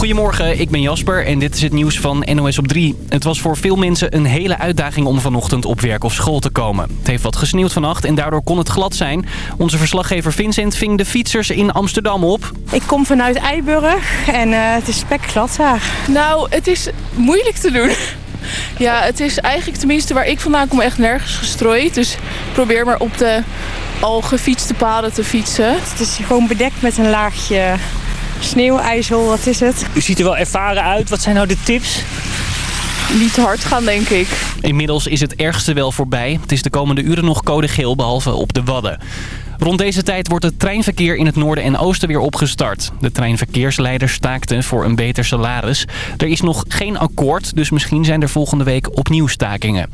Goedemorgen, ik ben Jasper en dit is het nieuws van NOS op 3. Het was voor veel mensen een hele uitdaging om vanochtend op werk of school te komen. Het heeft wat gesneeuwd vannacht en daardoor kon het glad zijn. Onze verslaggever Vincent ving de fietsers in Amsterdam op. Ik kom vanuit Eiburg en uh, het is spekglad daar. Nou, het is moeilijk te doen. Ja, het is eigenlijk tenminste waar ik vandaan kom echt nergens gestrooid. Dus probeer maar op de al gefietste paden te fietsen. Het is gewoon bedekt met een laagje sneeuwijzel, wat is het? U ziet er wel ervaren uit. Wat zijn nou de tips? Niet te hard gaan, denk ik. Inmiddels is het ergste wel voorbij. Het is de komende uren nog code geel, behalve op de Wadden. Rond deze tijd wordt het treinverkeer in het noorden en oosten weer opgestart. De treinverkeersleiders staakten voor een beter salaris. Er is nog geen akkoord, dus misschien zijn er volgende week opnieuw stakingen.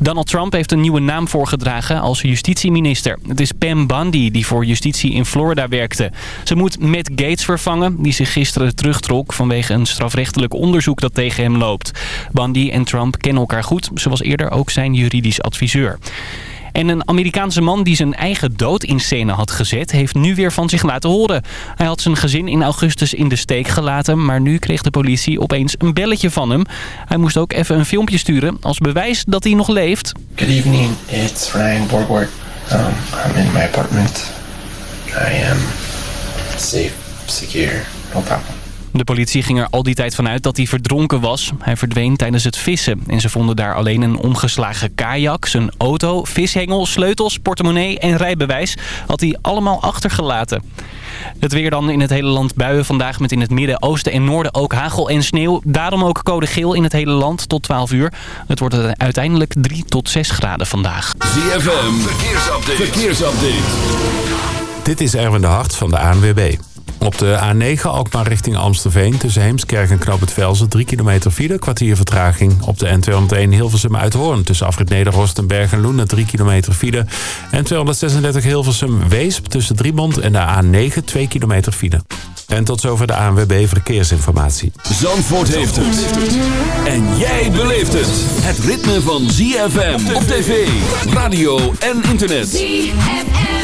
Donald Trump heeft een nieuwe naam voorgedragen als justitieminister. Het is Pam Bundy die voor justitie in Florida werkte. Ze moet Matt Gates vervangen, die zich gisteren terugtrok vanwege een strafrechtelijk onderzoek dat tegen hem loopt. Bundy en Trump kennen elkaar goed. Ze was eerder ook zijn juridisch adviseur. En een Amerikaanse man die zijn eigen dood in scène had gezet... heeft nu weer van zich laten horen. Hij had zijn gezin in augustus in de steek gelaten... maar nu kreeg de politie opeens een belletje van hem. Hij moest ook even een filmpje sturen als bewijs dat hij nog leeft. Good evening, it's Ryan Borgward. Um, I'm in my apartment. I am safe, secure, no problem. De politie ging er al die tijd vanuit dat hij verdronken was. Hij verdween tijdens het vissen. En ze vonden daar alleen een omgeslagen kajak, zijn auto, vishengel, sleutels, portemonnee en rijbewijs. Had hij allemaal achtergelaten. Het weer dan in het hele land buien vandaag met in het midden, oosten en noorden ook hagel en sneeuw. Daarom ook code geel in het hele land tot 12 uur. Het wordt uiteindelijk 3 tot 6 graden vandaag. ZFM, verkeersupdate. verkeersupdate. Dit is Erwin de Hart van de ANWB. Op de A9 Alkmaar richting Amstelveen tussen Heemskerk en Knoop het Velzen 3 kilometer file, kwartier vertraging. Op de N201 Hilversum uit Hoorn tussen Afrit Nederhorst en Berg en Loenen 3 kilometer file. En 236 Hilversum Weesp tussen Driemond en de A9 2 kilometer file. En tot zover de ANWB Verkeersinformatie. Zandvoort heeft het. En jij beleeft het. Het ritme van ZFM op tv, radio en internet. ZFM.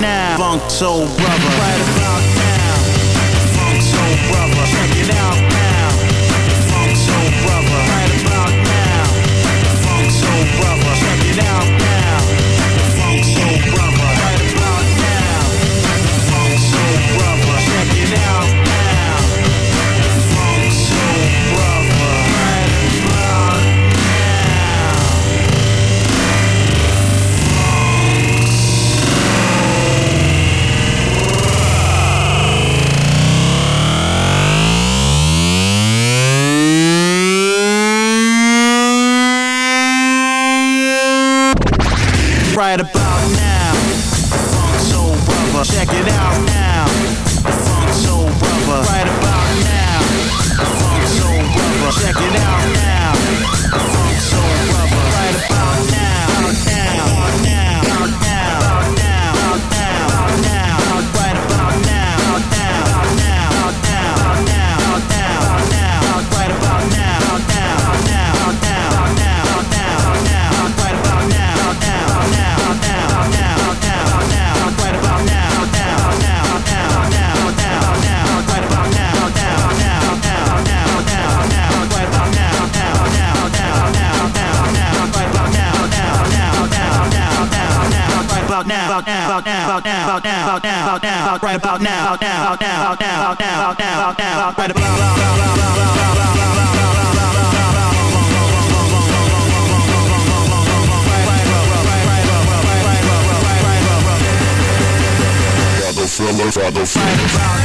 now. Funk Soul Brother. Now, now, now, now, now, now, now, about right about Rockefeller, Rockefeller.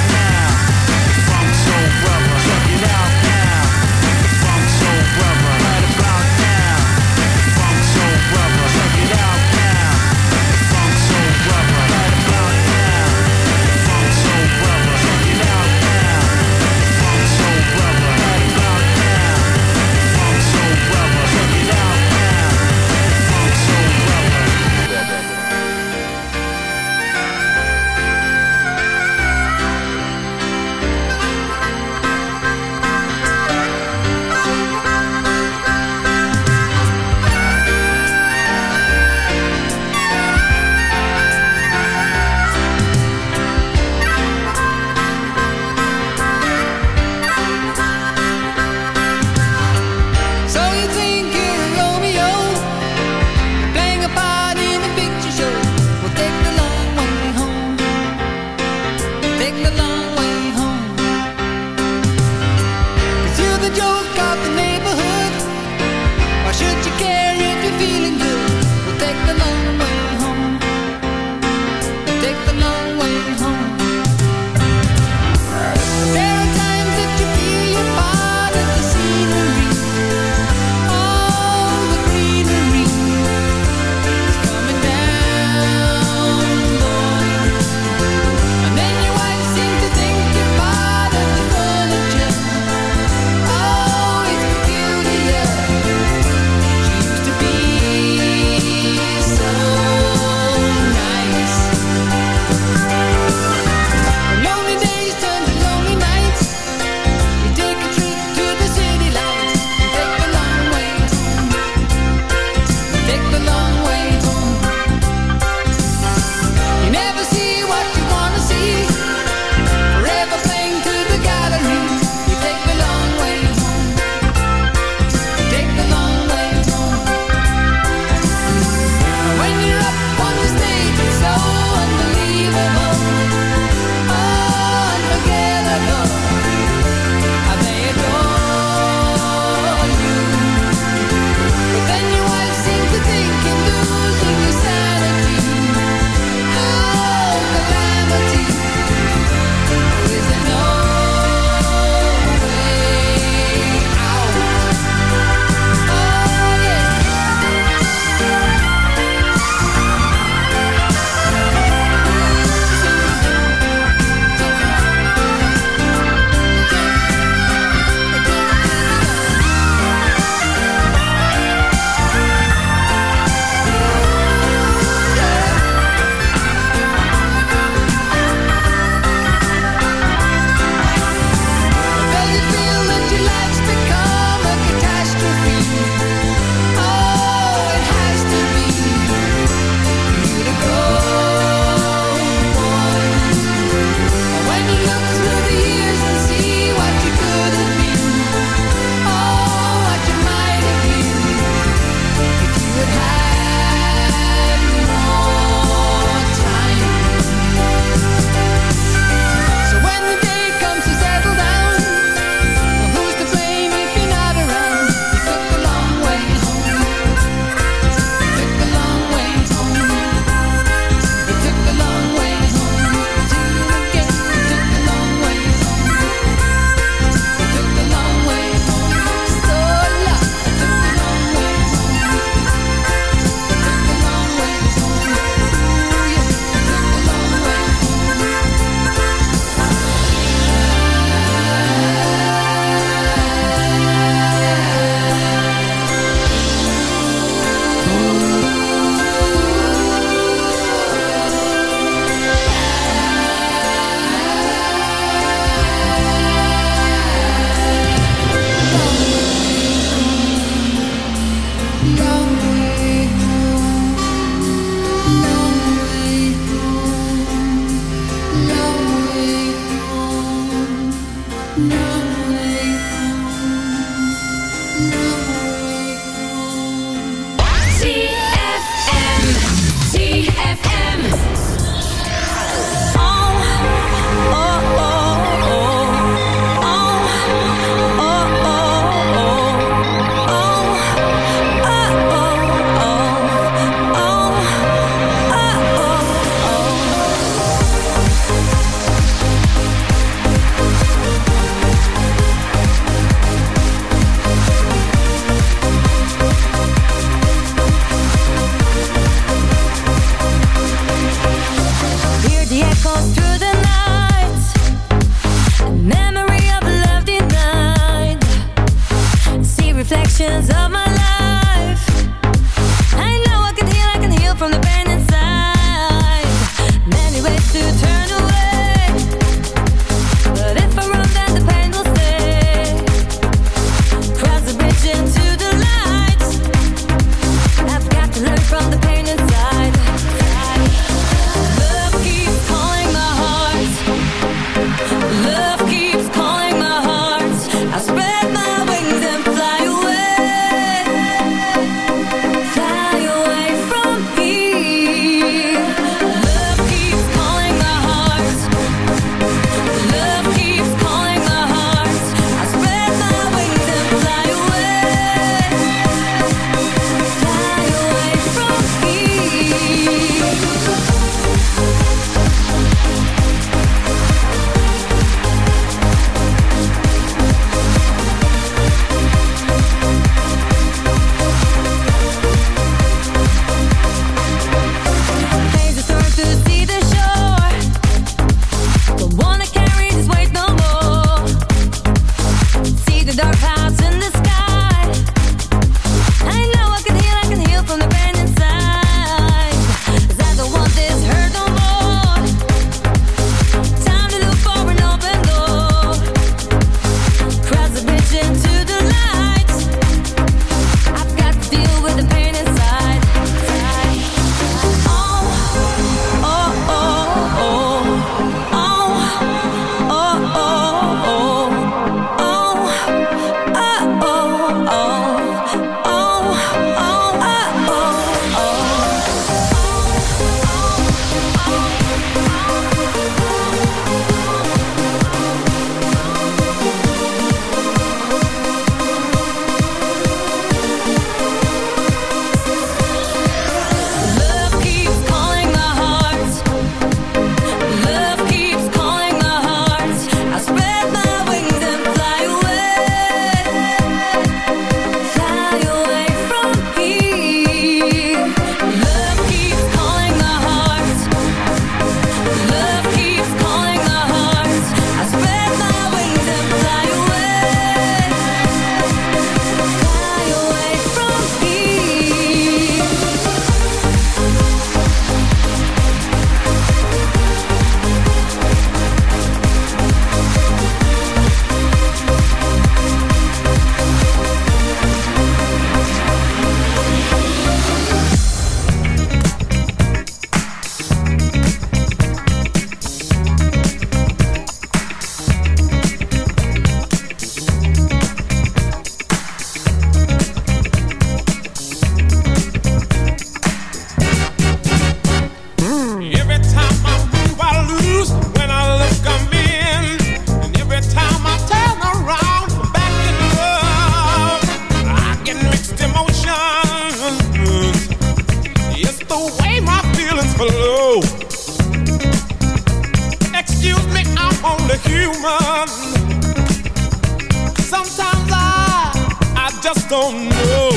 don't know.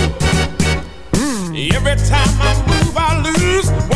Every time I move, I lose.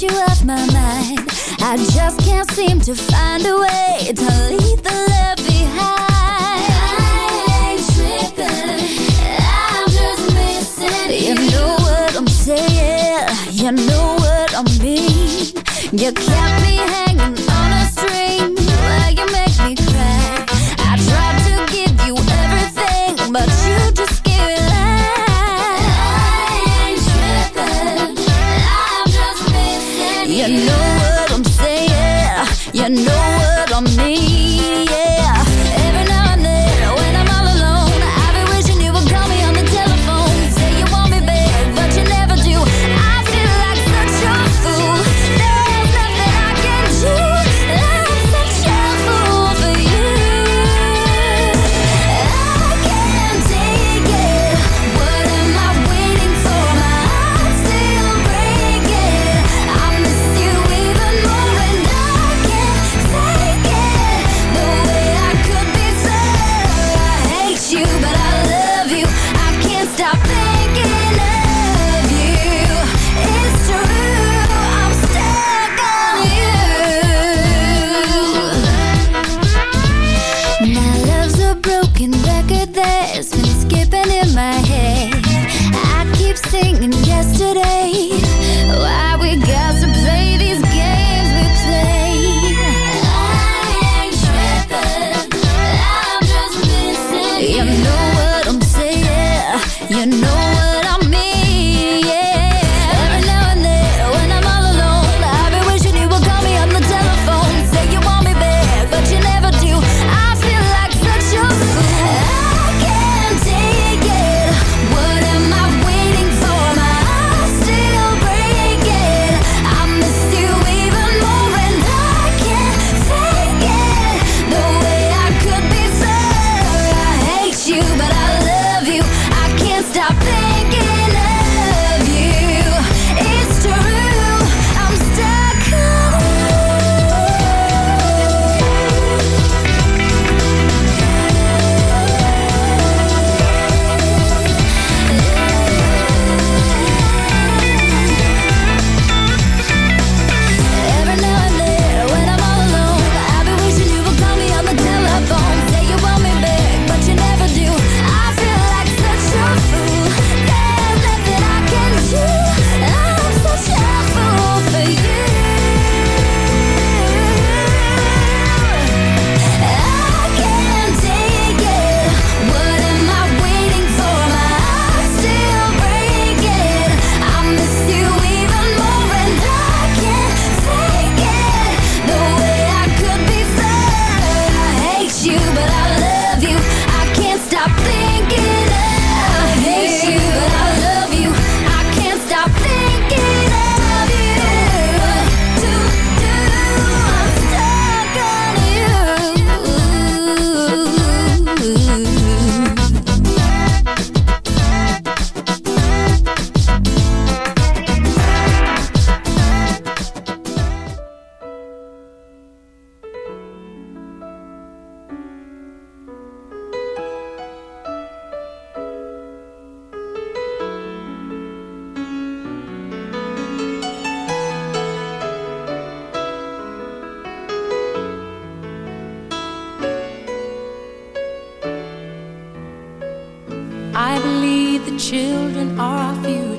get you off my mind. I just can't seem to find a way To leave the love behind. I ain't tripping I'm just missing you. You know what I'm saying. You know what I mean. You kept me hanging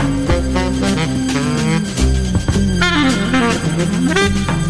Thank you.